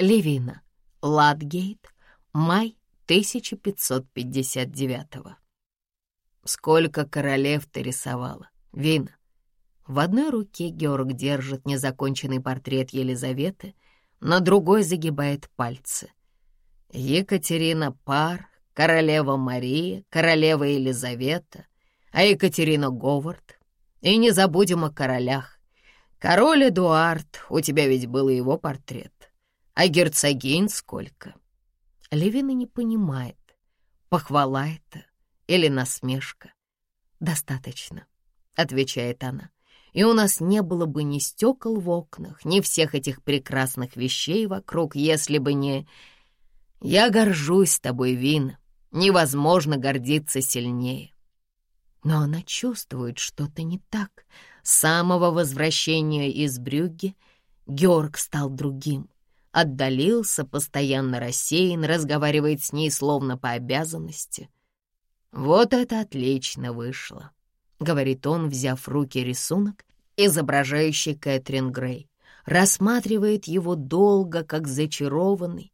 Левина. Ладгейт. Май 1559 Сколько королев ты рисовала, Вина? В одной руке Георг держит незаконченный портрет Елизаветы, на другой загибает пальцы. Екатерина Пар, королева Мария, королева Елизавета, а Екатерина Говард. И не забудем о королях. Король Эдуард, у тебя ведь был его портрет. А герцогинь сколько? Левина не понимает, похвала это или насмешка. «Достаточно», — отвечает она, «и у нас не было бы ни стекол в окнах, ни всех этих прекрасных вещей вокруг, если бы не... Я горжусь тобой, Вина, невозможно гордиться сильнее». Но она чувствует что-то не так. С самого возвращения из Брюгге Георг стал другим — отдалился, постоянно рассеян, разговаривает с ней словно по обязанности. «Вот это отлично вышло», — говорит он, взяв в руки рисунок, изображающий Кэтрин Грей. Рассматривает его долго, как зачарованный.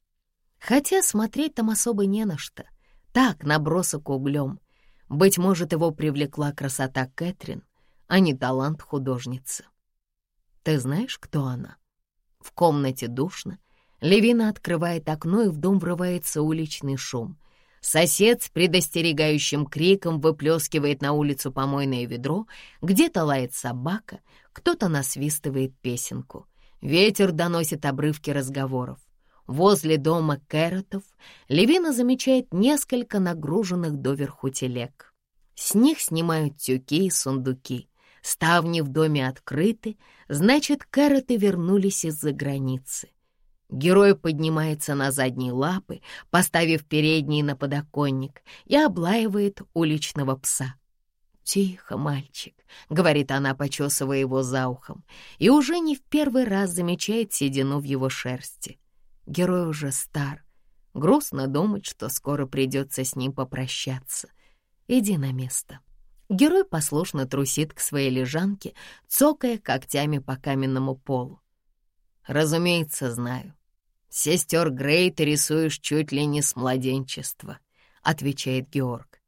Хотя смотреть там особо не на что. Так, набросок углем. Быть может, его привлекла красота Кэтрин, а не талант художницы. Ты знаешь, кто она? В комнате душно, Левина открывает окно, и в дом врывается уличный шум. Сосед с предостерегающим криком выплескивает на улицу помойное ведро, где-то лает собака, кто-то насвистывает песенку. Ветер доносит обрывки разговоров. Возле дома Кэротов Левина замечает несколько нагруженных доверху телег. С них снимают тюки и сундуки. Ставни в доме открыты, значит, Кэроты вернулись из-за границы. Герой поднимается на задние лапы, поставив передние на подоконник, и облаивает уличного пса. «Тихо, мальчик», — говорит она, почесывая его за ухом, и уже не в первый раз замечает седину в его шерсти. Герой уже стар. Грустно думать, что скоро придется с ним попрощаться. Иди на место. Герой послушно трусит к своей лежанке, цокая когтями по каменному полу. «Разумеется, знаю. Сестер Грей ты рисуешь чуть ли не с младенчества», — отвечает Георг.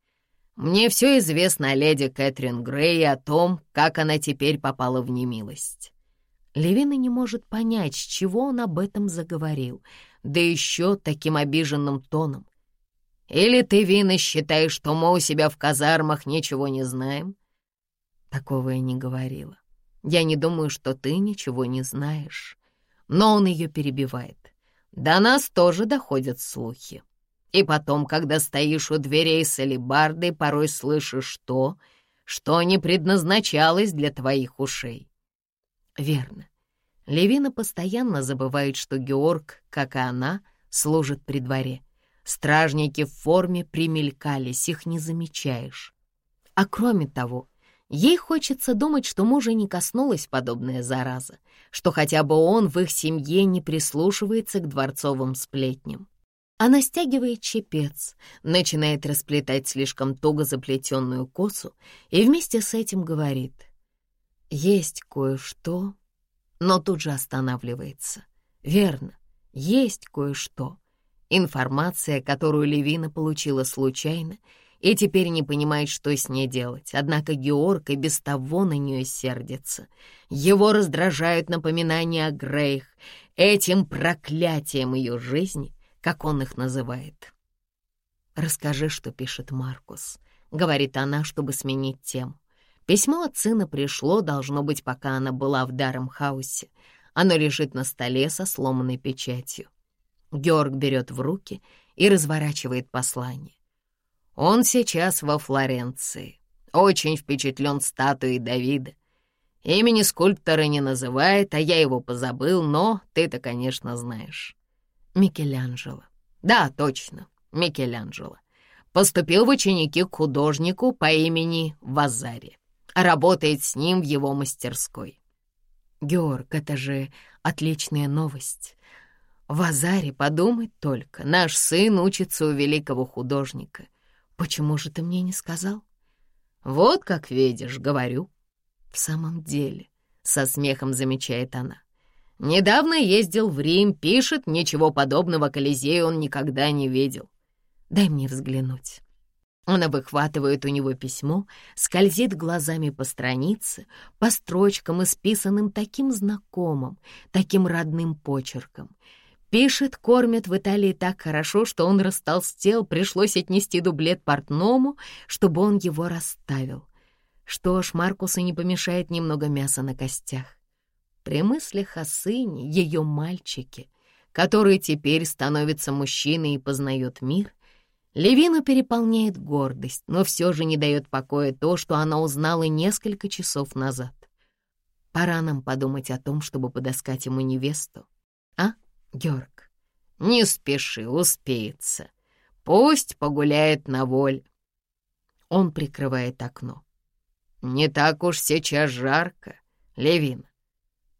«Мне все известно о леди Кэтрин Грей и о том, как она теперь попала в немилость». Левина не может понять, с чего он об этом заговорил, да еще таким обиженным тоном. «Или ты, Вина, считаешь, что мы у себя в казармах ничего не знаем?» Такого я не говорила. Я не думаю, что ты ничего не знаешь. Но он ее перебивает. До нас тоже доходят слухи. И потом, когда стоишь у дверей с алебардой, порой слышишь то, что не предназначалось для твоих ушей. Верно. Левина постоянно забывает, что Георг, как и она, служит при дворе. Стражники в форме примелькались, их не замечаешь. А кроме того, Ей хочется думать, что мужа не коснулась подобная зараза, что хотя бы он в их семье не прислушивается к дворцовым сплетням. Она стягивает чепец, начинает расплетать слишком туго заплетенную косу и вместе с этим говорит «Есть кое-что», но тут же останавливается. Верно, есть кое-что. Информация, которую Левина получила случайно — и теперь не понимает, что с ней делать. Однако Георг и без того на нее сердится. Его раздражают напоминания о Грейх, этим проклятием ее жизни, как он их называет. «Расскажи, что пишет Маркус», — говорит она, чтобы сменить тему. Письмо от сына пришло, должно быть, пока она была в Дармхаусе. Оно лежит на столе со сломанной печатью. Георг берет в руки и разворачивает послание. Он сейчас во Флоренции. Очень впечатлен статуей Давида. Имени скульптора не называет, а я его позабыл, но ты-то, конечно, знаешь. Микеланджело. Да, точно, Микеланджело. Поступил в ученики к художнику по имени Вазари. Работает с ним в его мастерской. Георг, это же отличная новость. Вазари, подумать только, наш сын учится у великого художника — «Почему же ты мне не сказал?» «Вот как видишь, говорю». «В самом деле», — со смехом замечает она, Недавно ездил в Рим, пишет, ничего подобного Колизею он никогда не видел. Дай мне взглянуть. Она выхватывает у него письмо, скользит глазами по странице, по строчкам, исписанным таким знакомым, таким родным почерком. Пишет, кормят в Италии так хорошо, что он растолстел, пришлось отнести дублет портному, чтобы он его расставил. Что ж, Маркусу не помешает немного мяса на костях. При мыслях о сыне, ее мальчике, который теперь становится мужчиной и познает мир, Левину переполняет гордость, но все же не дает покоя то, что она узнала несколько часов назад. Пора нам подумать о том, чтобы подоскать ему невесту. Георг? Не спеши, успеется. Пусть погуляет на воле. Он прикрывает окно. «Не так уж сейчас жарко, Левин».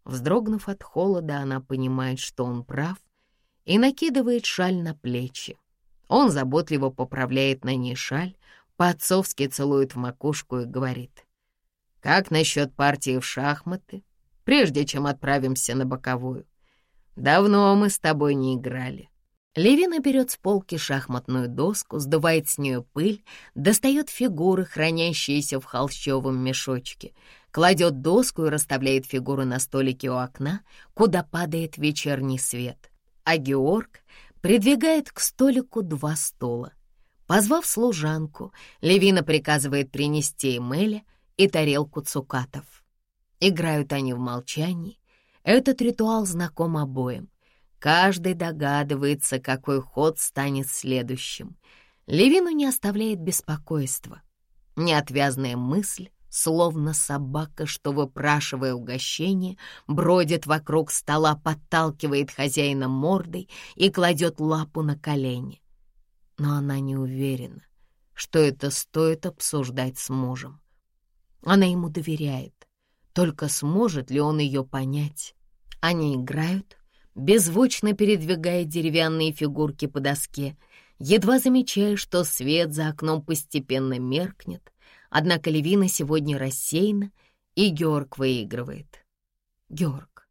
Вздрогнув от холода, она понимает, что он прав, и накидывает шаль на плечи. Он заботливо поправляет на ней шаль, по-отцовски целует в макушку и говорит. «Как насчет партии в шахматы, прежде чем отправимся на боковую? Давно мы с тобой не играли». Левина берет с полки шахматную доску, сдувает с нее пыль, достает фигуры, хранящиеся в холщовом мешочке, кладет доску и расставляет фигуры на столике у окна, куда падает вечерний свет. А Георг придвигает к столику два стула. Позвав служанку, Левина приказывает принести Эмеля и тарелку цукатов. Играют они в молчании. Этот ритуал знаком обоим. Каждый догадывается, какой ход станет следующим. Левину не оставляет беспокойства. Неотвязная мысль, словно собака, что, выпрашивая угощение, бродит вокруг стола, подталкивает хозяина мордой и кладет лапу на колени. Но она не уверена, что это стоит обсуждать с мужем. Она ему доверяет, только сможет ли он ее понять. Они играют, беззвучно передвигая деревянные фигурки по доске, едва замечая, что свет за окном постепенно меркнет, однако Левина сегодня рассеяна, и Георг выигрывает. «Георг,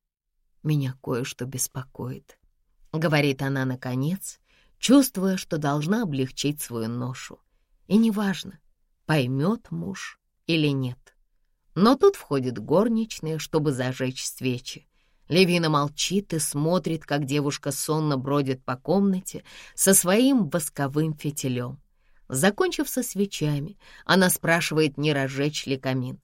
меня кое-что беспокоит», — говорит она наконец, чувствуя, что должна облегчить свою ношу. И неважно, поймет муж или нет. Но тут входит горничная, чтобы зажечь свечи. Левина молчит и смотрит, как девушка сонно бродит по комнате со своим восковым фитилем. Закончив со свечами, она спрашивает, не разжечь ли камин.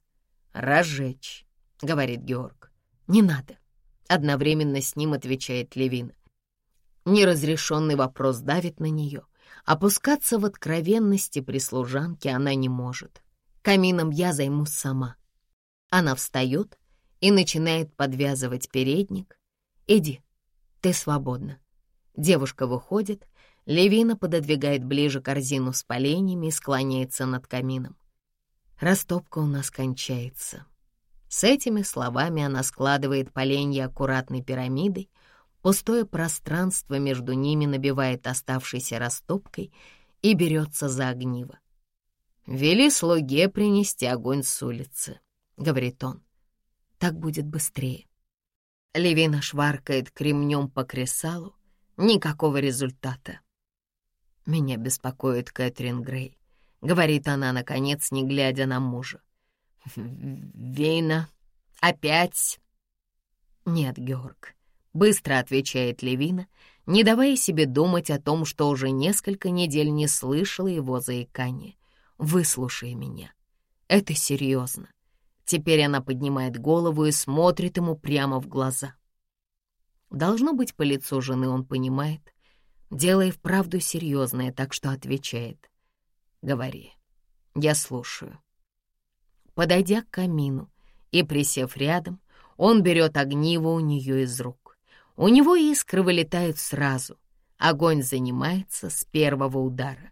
«Разжечь», — говорит Георг. «Не надо», — одновременно с ним отвечает Левина. Неразрешенный вопрос давит на нее. Опускаться в откровенности при служанке она не может. Камином я займусь сама. Она встает и начинает подвязывать передник. «Иди, ты свободна». Девушка выходит, Левина пододвигает ближе корзину с поленьями и склоняется над камином. Растопка у нас кончается. С этими словами она складывает поленья аккуратной пирамидой, пустое пространство между ними набивает оставшейся растопкой и берется за огниво. «Вели слуге принести огонь с улицы», — говорит он. Так будет быстрее. Левина шваркает кремнем по кресалу. Никакого результата. Меня беспокоит Кэтрин Грей. Говорит она, наконец, не глядя на мужа. «Вина? Опять?» «Нет, Георг», — быстро отвечает Левина, не давая себе думать о том, что уже несколько недель не слышала его заикания. «Выслушай меня. Это серьезно. Теперь она поднимает голову и смотрит ему прямо в глаза. Должно быть, по лицу жены он понимает, делая вправду серьезное, так что отвечает. «Говори, я слушаю». Подойдя к камину и присев рядом, он берет огниво у нее из рук. У него искры вылетают сразу. Огонь занимается с первого удара.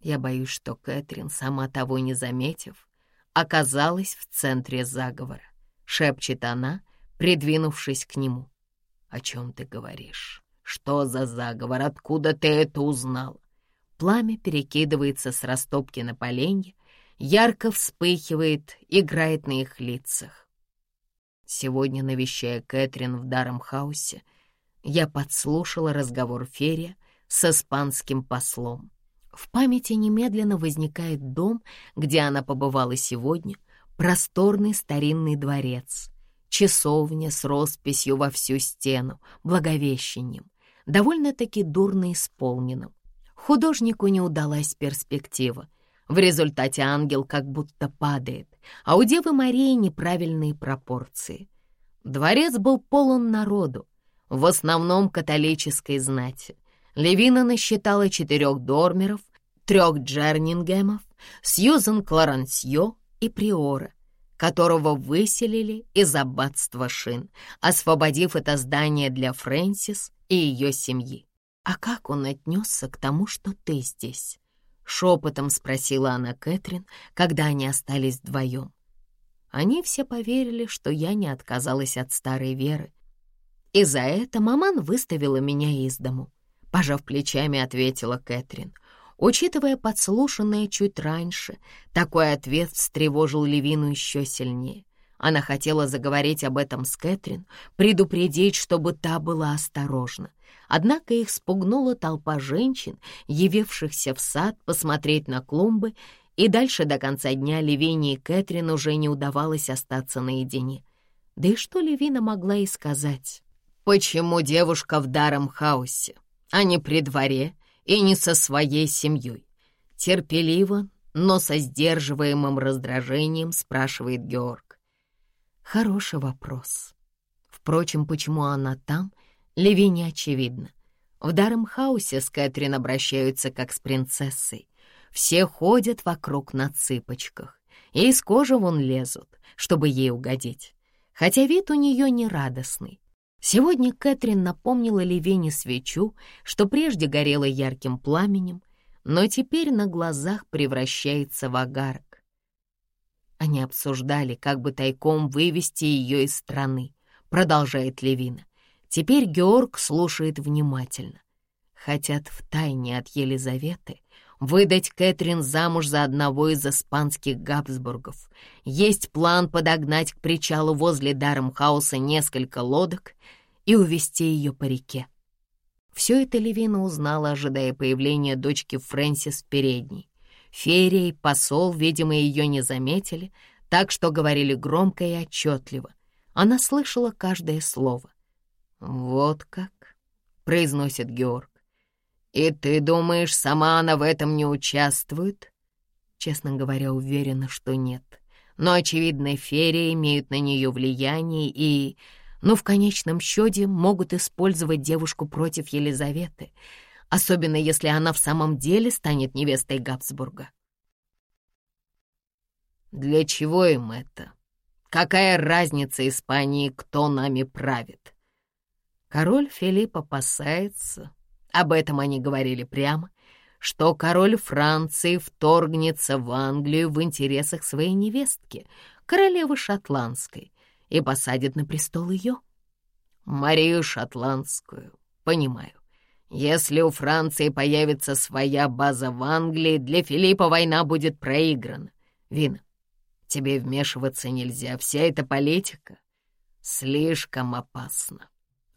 Я боюсь, что Кэтрин, сама того не заметив, оказалась в центре заговора, шепчет она, придвинувшись к нему. «О чем ты говоришь? Что за заговор? Откуда ты это узнал?» Пламя перекидывается с растопки на поленье, ярко вспыхивает, играет на их лицах. Сегодня, навещая Кэтрин в Дарамхаусе, я подслушала разговор Ферия с испанским послом. В памяти немедленно возникает дом, где она побывала сегодня, просторный старинный дворец, часовня с росписью во всю стену, благовещением, довольно-таки дурно исполненным. Художнику не удалась перспектива. В результате ангел как будто падает, а у Девы Марии неправильные пропорции. Дворец был полон народу, в основном католической знати. Левина насчитала четырех дормеров, трех Джернингемов, Сьюзен Кларансьо и Приора, которого выселили из аббатства Шин, освободив это здание для Фрэнсис и ее семьи. «А как он отнесся к тому, что ты здесь?» — шепотом спросила она Кэтрин, когда они остались вдвоем. Они все поверили, что я не отказалась от старой веры. И за это маман выставила меня из дому. Пожав плечами, ответила Кэтрин. Учитывая подслушанное чуть раньше, такой ответ встревожил Левину еще сильнее. Она хотела заговорить об этом с Кэтрин, предупредить, чтобы та была осторожна. Однако их спугнула толпа женщин, явившихся в сад посмотреть на клумбы, и дальше до конца дня Левине и Кэтрин уже не удавалось остаться наедине. Да и что Левина могла и сказать? Почему девушка в даром хаосе, а не при дворе и не со своей семьей? Терпеливо, но со сдерживаемым раздражением спрашивает Георг. Хороший вопрос. Впрочем, почему она там, Леви не очевидно. В даром хаосе с Кэтрин обращаются как с принцессой. Все ходят вокруг на цыпочках и из кожи вон лезут, чтобы ей угодить. Хотя вид у нее не радостный. Сегодня Кэтрин напомнила Левене свечу, что прежде горела ярким пламенем, но теперь на глазах превращается в агарок. Они обсуждали, как бы тайком вывести ее из страны, продолжает Левина. Теперь Георг слушает внимательно. Хотят втайне от Елизаветы выдать Кэтрин замуж за одного из испанских Габсбургов. Есть план подогнать к причалу возле Дармхауса несколько лодок и увести ее по реке. Все это Левина узнала, ожидая появления дочки Фрэнсис в передней. Ферия и посол, видимо, ее не заметили, так что говорили громко и отчетливо. Она слышала каждое слово. «Вот как», — произносит Георг. «И ты думаешь, сама она в этом не участвует?» Честно говоря, уверена, что нет. Но, очевидно, Ферия имеют на нее влияние и но в конечном счете могут использовать девушку против Елизаветы, особенно если она в самом деле станет невестой Габсбурга. Для чего им это? Какая разница Испании, кто нами правит? Король Филипп опасается, об этом они говорили прямо, что король Франции вторгнется в Англию в интересах своей невестки, королевы Шотландской, и посадит на престол ее. Марию Шотландскую, понимаю. Если у Франции появится своя база в Англии, для Филиппа война будет проиграна. Вина, тебе вмешиваться нельзя, вся эта политика слишком опасна.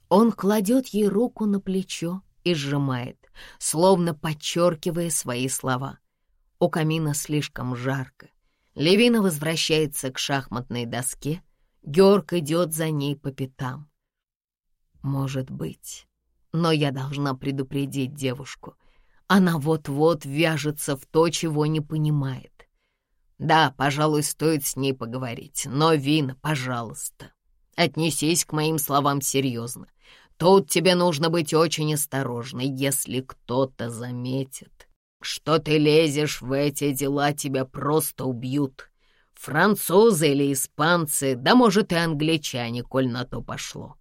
Он кладет ей руку на плечо и сжимает, словно подчеркивая свои слова. У камина слишком жарко. Левина возвращается к шахматной доске — Георг идет за ней по пятам. Может быть, но я должна предупредить девушку. Она вот-вот вяжется в то, чего не понимает. Да, пожалуй, стоит с ней поговорить, но, Вина, пожалуйста, отнесись к моим словам серьезно. Тут тебе нужно быть очень осторожной, если кто-то заметит, что ты лезешь в эти дела, тебя просто убьют. Французы или испанцы, да, может, и англичане, коль на то пошло.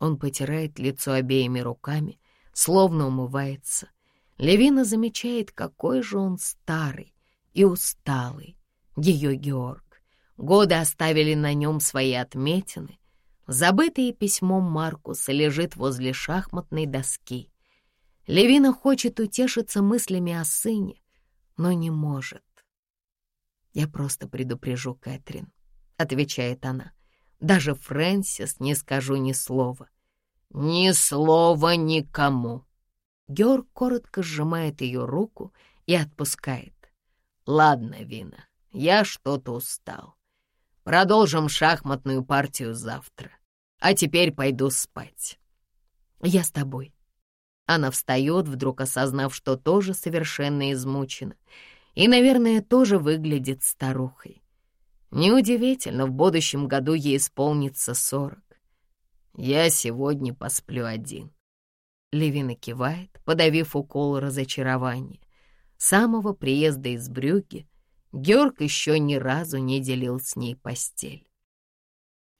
Он потирает лицо обеими руками, словно умывается. Левина замечает, какой же он старый и усталый, ее Георг. Годы оставили на нем свои отметины. Забытое письмом Маркуса лежит возле шахматной доски. Левина хочет утешиться мыслями о сыне, но не может. «Я просто предупрежу Кэтрин», — отвечает она. Даже Фрэнсис не скажу ни слова. Ни слова никому. Георг коротко сжимает ее руку и отпускает. Ладно, Вина, я что-то устал. Продолжим шахматную партию завтра. А теперь пойду спать. Я с тобой. Она встает, вдруг осознав, что тоже совершенно измучена. И, наверное, тоже выглядит старухой. Неудивительно, в будущем году ей исполнится сорок. Я сегодня посплю один. Левина кивает, подавив укол разочарования. С самого приезда из Брюгге Георг еще ни разу не делил с ней постель.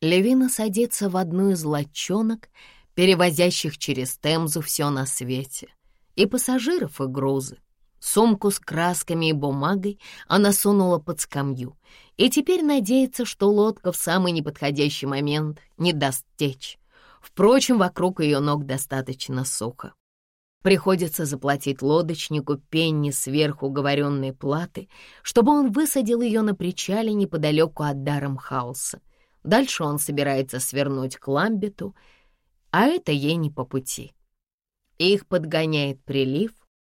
Левина садится в одну из лодчонок, перевозящих через Темзу все на свете, и пассажиров, и грузы. Сумку с красками и бумагой она сунула под скамью и теперь надеется, что лодка в самый неподходящий момент не даст течь. Впрочем, вокруг ее ног достаточно сухо. Приходится заплатить лодочнику пенни сверху говоренной платы, чтобы он высадил ее на причале неподалеку от Дарамхауса. Дальше он собирается свернуть к Ламбету, а это ей не по пути. Их подгоняет прилив,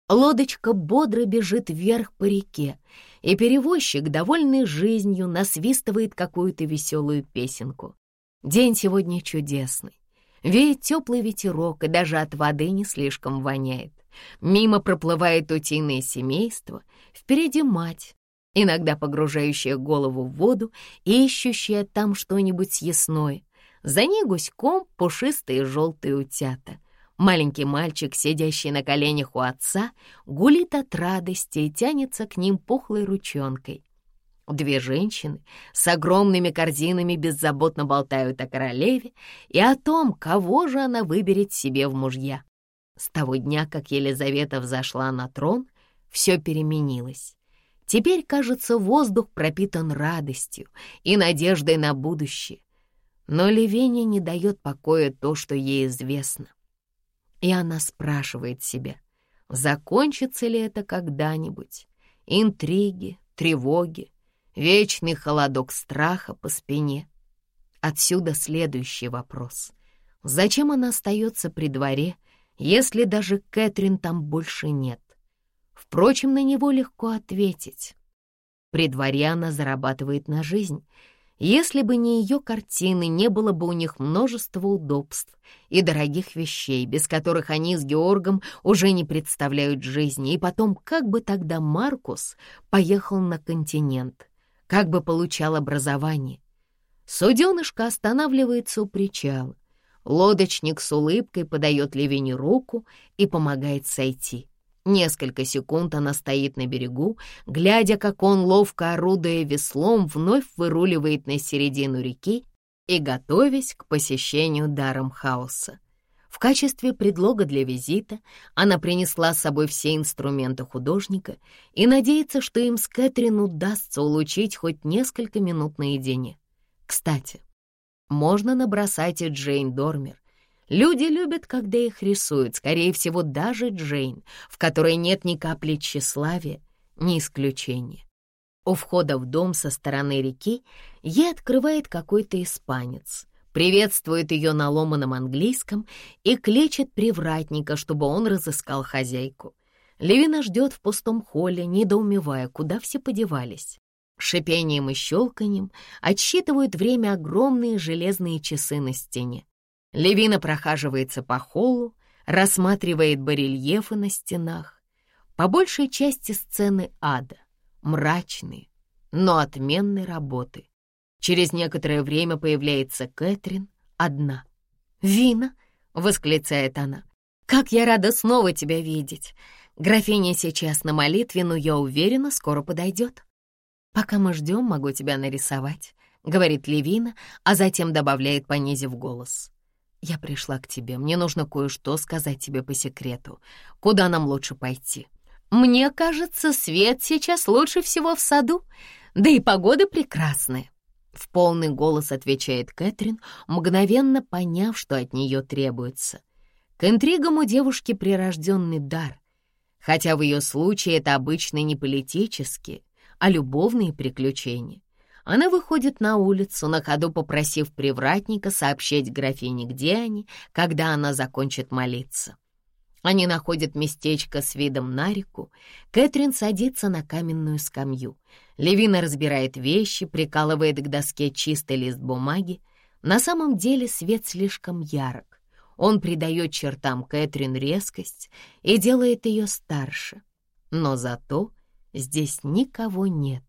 лодочка бодро бежит вверх по реке, и перевозчик, довольный жизнью, насвистывает какую-то веселую песенку. День сегодня чудесный. Веет теплый ветерок, и даже от воды не слишком воняет. Мимо проплывает утиное семейство, впереди мать, иногда погружающая голову в воду и ищущая там что-нибудь съестное. За ней гуськом пушистые желтые утята. Маленький мальчик, сидящий на коленях у отца, гулит от радости и тянется к ним пухлой ручонкой. Две женщины с огромными корзинами беззаботно болтают о королеве и о том, кого же она выберет себе в мужья. С того дня, как Елизавета взошла на трон, все переменилось. Теперь, кажется, воздух пропитан радостью и надеждой на будущее. Но Левене не дает покоя то, что ей известно. И она спрашивает себя, закончится ли это когда-нибудь. Интриги, тревоги, вечный холодок страха по спине. Отсюда следующий вопрос. Зачем она остается при дворе, если даже Кэтрин там больше нет? Впрочем, на него легко ответить. При дворе она зарабатывает на жизнь. Если бы не ее картины, не было бы у них множества удобств и дорогих вещей, без которых они с Георгом уже не представляют жизни. И потом, как бы тогда Маркус поехал на континент? Как бы получал образование. Суденышко останавливается у причала. Лодочник с улыбкой подает Левине руку и помогает сойти. Несколько секунд она стоит на берегу, глядя, как он, ловко орудуя веслом, вновь выруливает на середину реки и готовясь к посещению даром хаоса. В качестве предлога для визита она принесла с собой все инструменты художника и надеется, что им с Кэтрин удастся улучшить хоть несколько минут наедине. Кстати, можно набросать и Джейн Дормер. Люди любят, когда их рисуют, скорее всего, даже Джейн, в которой нет ни капли тщеславия, ни исключения. У входа в дом со стороны реки ей открывает какой-то испанец приветствует ее на ломаном английском и кличет привратника, чтобы он разыскал хозяйку. Левина ждет в пустом холле, недоумевая, куда все подевались. Шипением и щелканьем отсчитывают время огромные железные часы на стене. Левина прохаживается по холлу, рассматривает барельефы на стенах. По большей части сцены ада, мрачные, но отменной работы. Через некоторое время появляется Кэтрин одна. «Вина!» — восклицает она. «Как я рада снова тебя видеть! Графиня сейчас на молитве, но я уверена, скоро подойдет. Пока мы ждем, могу тебя нарисовать», — говорит Левина, а затем добавляет, понизив голос. «Я пришла к тебе, мне нужно кое-что сказать тебе по секрету. Куда нам лучше пойти?» «Мне кажется, свет сейчас лучше всего в саду, да и погода прекрасная», в полный голос отвечает Кэтрин, мгновенно поняв, что от нее требуется. К интригам у девушки прирожденный дар, хотя в ее случае это обычно не политические, а любовные приключения. Она выходит на улицу, на ходу попросив привратника сообщить графине, где они, когда она закончит молиться. Они находят местечко с видом на реку. Кэтрин садится на каменную скамью. Левина разбирает вещи, прикалывает к доске чистый лист бумаги. На самом деле свет слишком ярок. Он придает чертам Кэтрин резкость и делает ее старше. Но зато здесь никого нет.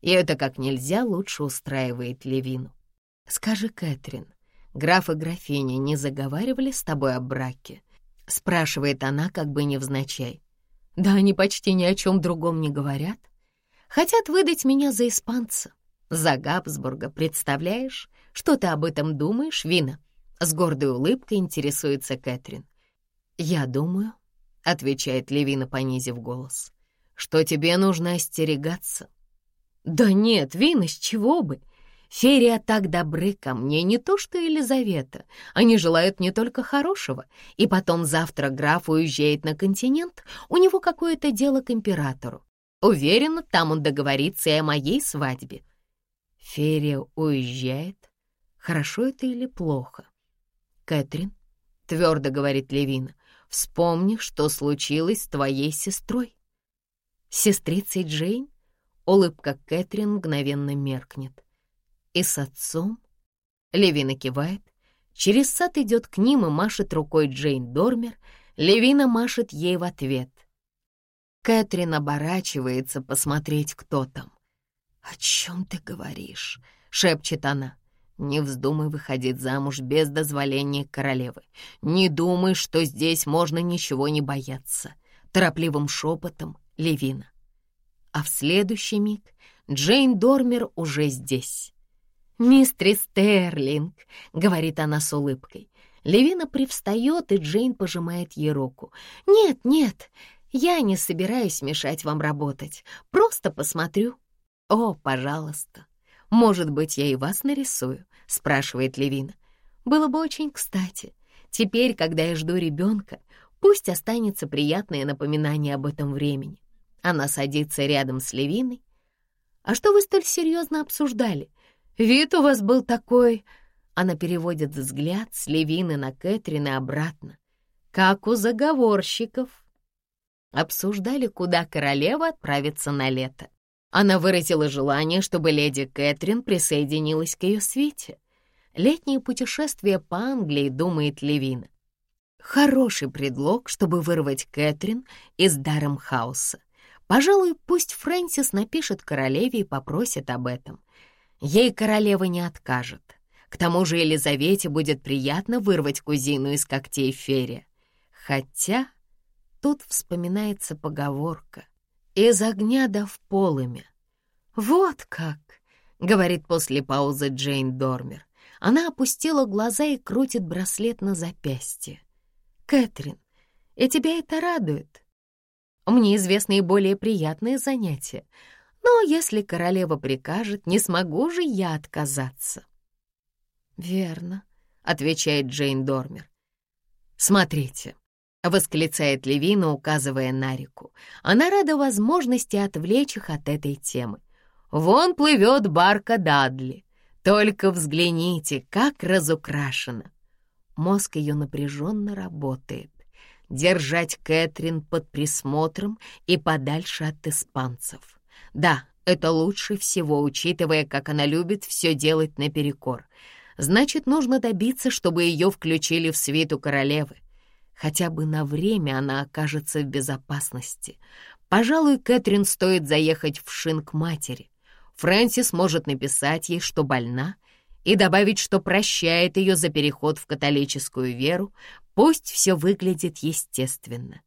И это как нельзя лучше устраивает Левину. «Скажи, Кэтрин, граф и графиня не заговаривали с тобой о браке?» — спрашивает она, как бы невзначай. «Да они почти ни о чем другом не говорят. Хотят выдать меня за испанца. За Габсбурга, представляешь? Что ты об этом думаешь, Вина?» С гордой улыбкой интересуется Кэтрин. «Я думаю», — отвечает Левина, понизив голос, «что тебе нужно остерегаться». «Да нет, Вина, с чего бы? Ферия так добры ко мне, не то что Елизавета. Они желают не только хорошего. И потом завтра граф уезжает на континент, у него какое-то дело к императору. Уверена, там он договорится и о моей свадьбе. Ферия уезжает? Хорошо это или плохо? Кэтрин, твердо говорит Левина, вспомни, что случилось с твоей сестрой. Сестрицей Джейн? Улыбка Кэтрин мгновенно меркнет и с отцом?» Левина кивает. Через сад идет к ним и машет рукой Джейн Дормер. Левина машет ей в ответ. Кэтрин оборачивается посмотреть, кто там. «О чем ты говоришь?» — шепчет она. «Не вздумай выходить замуж без дозволения королевы. Не думай, что здесь можно ничего не бояться». Торопливым шепотом Левина. А в следующий миг Джейн Дормер уже здесь. «Мистрис Стерлинг», — говорит она с улыбкой. Левина привстает, и Джейн пожимает ей руку. «Нет, нет, я не собираюсь мешать вам работать. Просто посмотрю». «О, пожалуйста. Может быть, я и вас нарисую?» — спрашивает Левина. «Было бы очень кстати. Теперь, когда я жду ребенка, пусть останется приятное напоминание об этом времени». Она садится рядом с Левиной. «А что вы столь серьезно обсуждали? Вид у вас был такой...» Она переводит взгляд с Левины на Кэтрин и обратно. «Как у заговорщиков». Обсуждали, куда королева отправится на лето. Она выразила желание, чтобы леди Кэтрин присоединилась к ее свите. Летнее путешествие по Англии, думает Левина. Хороший предлог, чтобы вырвать Кэтрин из Даремхауса. Пожалуй, пусть Фрэнсис напишет королеве и попросит об этом. Ей королева не откажет. К тому же Елизавете будет приятно вырвать кузину из когтей Ферия. Хотя тут вспоминается поговорка «Из огня да в полымя». «Вот как!» — говорит после паузы Джейн Дормер. Она опустила глаза и крутит браслет на запястье. «Кэтрин, и тебя это радует?» «Мне известны и более приятные занятия. Но если королева прикажет, не смогу же я отказаться. «Верно», — отвечает Джейн Дормер. «Смотрите», — восклицает Левина, указывая на реку. Она рада возможности отвлечь их от этой темы. «Вон плывет барка Дадли. Только взгляните, как разукрашена». Мозг ее напряженно работает. Держать Кэтрин под присмотром и подальше от испанцев. Да, это лучше всего, учитывая, как она любит все делать наперекор. Значит, нужно добиться, чтобы ее включили в свиту королевы. Хотя бы на время она окажется в безопасности. Пожалуй, Кэтрин стоит заехать в Шин к матери. Фрэнсис может написать ей, что больна, и добавить, что прощает ее за переход в католическую веру, пусть все выглядит естественно.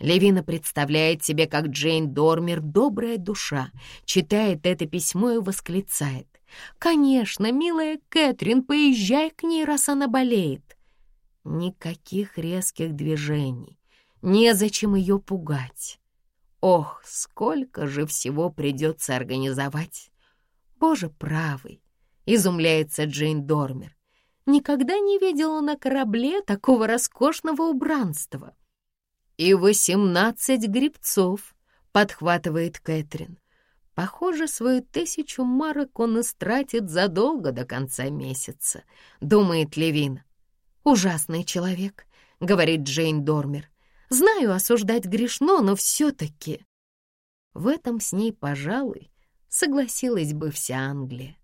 Левина представляет себе, как Джейн Дормер, добрая душа, читает это письмо и восклицает. «Конечно, милая Кэтрин, поезжай к ней, раз она болеет». Никаких резких движений, незачем ее пугать. Ох, сколько же всего придется организовать. Боже правый, изумляется Джейн Дормер. Никогда не видела на корабле такого роскошного убранства. «И восемнадцать грибцов», — подхватывает Кэтрин. Похоже, свою тысячу марок он истратит задолго до конца месяца, думает Левин. «Ужасный человек», — говорит Джейн Дормер. «Знаю, осуждать грешно, но все-таки...» В этом с ней, пожалуй, согласилась бы вся Англия.